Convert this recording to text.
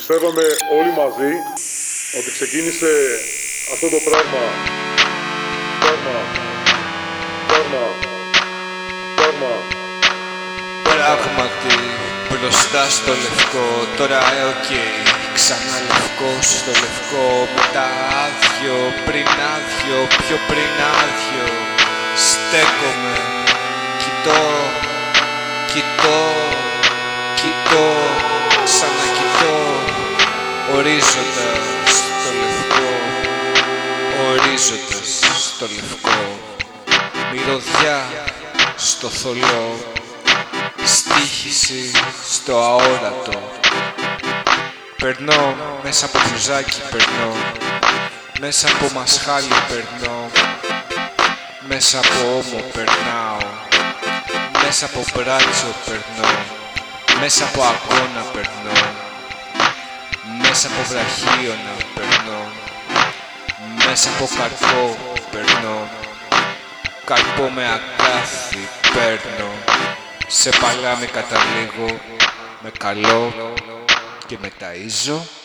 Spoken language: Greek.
Πιστεύαμε όλοι μαζί ότι ξεκίνησε αυτό το πράγμα. Πράγμα. Πράγμα. Πράγμα. Πράγματι μπροστά στο λευκό Τώρα ε, οκ Ξανά λευκό στο λευκό Μετά άδειο Πριν άδειο Πιο πριν άδειο Στέκομαι Κοιτώ Κοιτώ Κοιτώ Ορίζοντας στο λευκό Ορίζοντας στο λευκό. Μυρωδιά στο θολό Στήχηση στο αόρατο. Περνώ μέσα από φουζάκι περνώ. Μέσα από μασχάλι περνώ. Μέσα από ώμο περνάω. Μέσα από μπράτσο περνώ. Μέσα από αγώνα περνώ Μέσα από βραχίωνα περνώ Μέσα από καρπό περνώ Καρπό με ακάθι παίρνω σε παλάμη καταλήγω με καλό και με ταΐζω